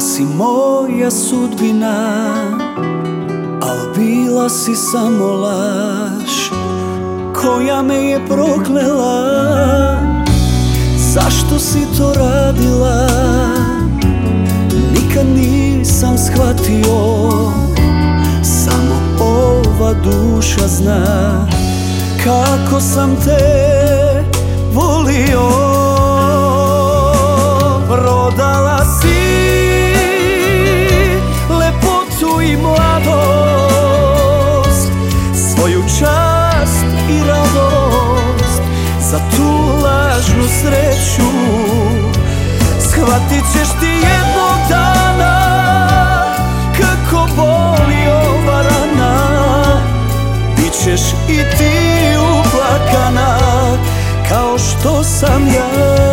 si moja sudbina Al bila si samo laž Koja me je proklela. Zašto si to radila? Nikad nisam shvatio Samo ova duša zna Kako sam te volio sreću. Shvatit ćeš ti jednog dana Kako boli ova rana. Bićeš i ti uplakana Kao što sam ja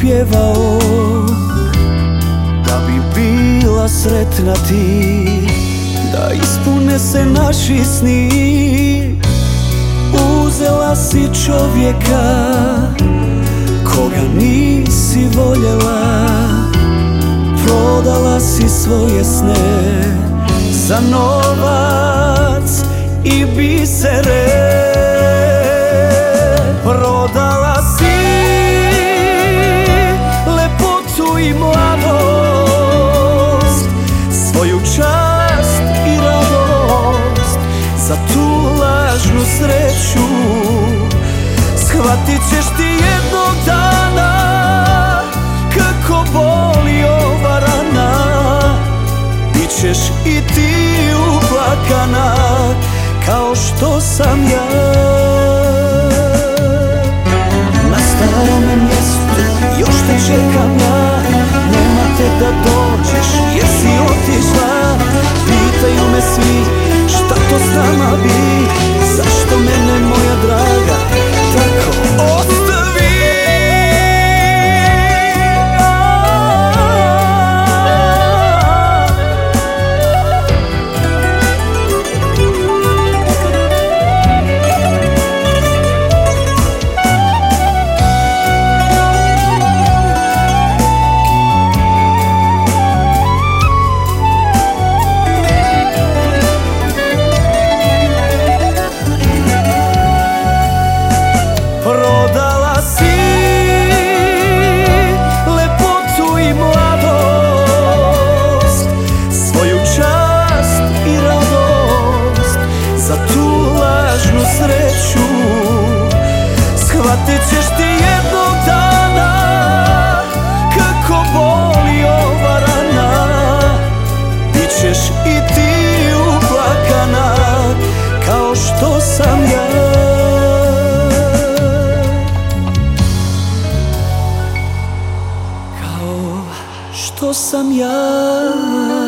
pjevao Da bi bila sretna ti Da ispune se naši sni. Uzela si čovjeka Koga nisi voljela Prodala si svoje sne Za novac i bisere Shvatit ćeš ti jednog dana Kako boli ova rana. Bićeš i ti uplakana Kao što sam ja Shvatit ćeš ti jednog dana Kako boli ova rana. Bićeš i ti uplakana Kao što sam ja. Kao što sam ja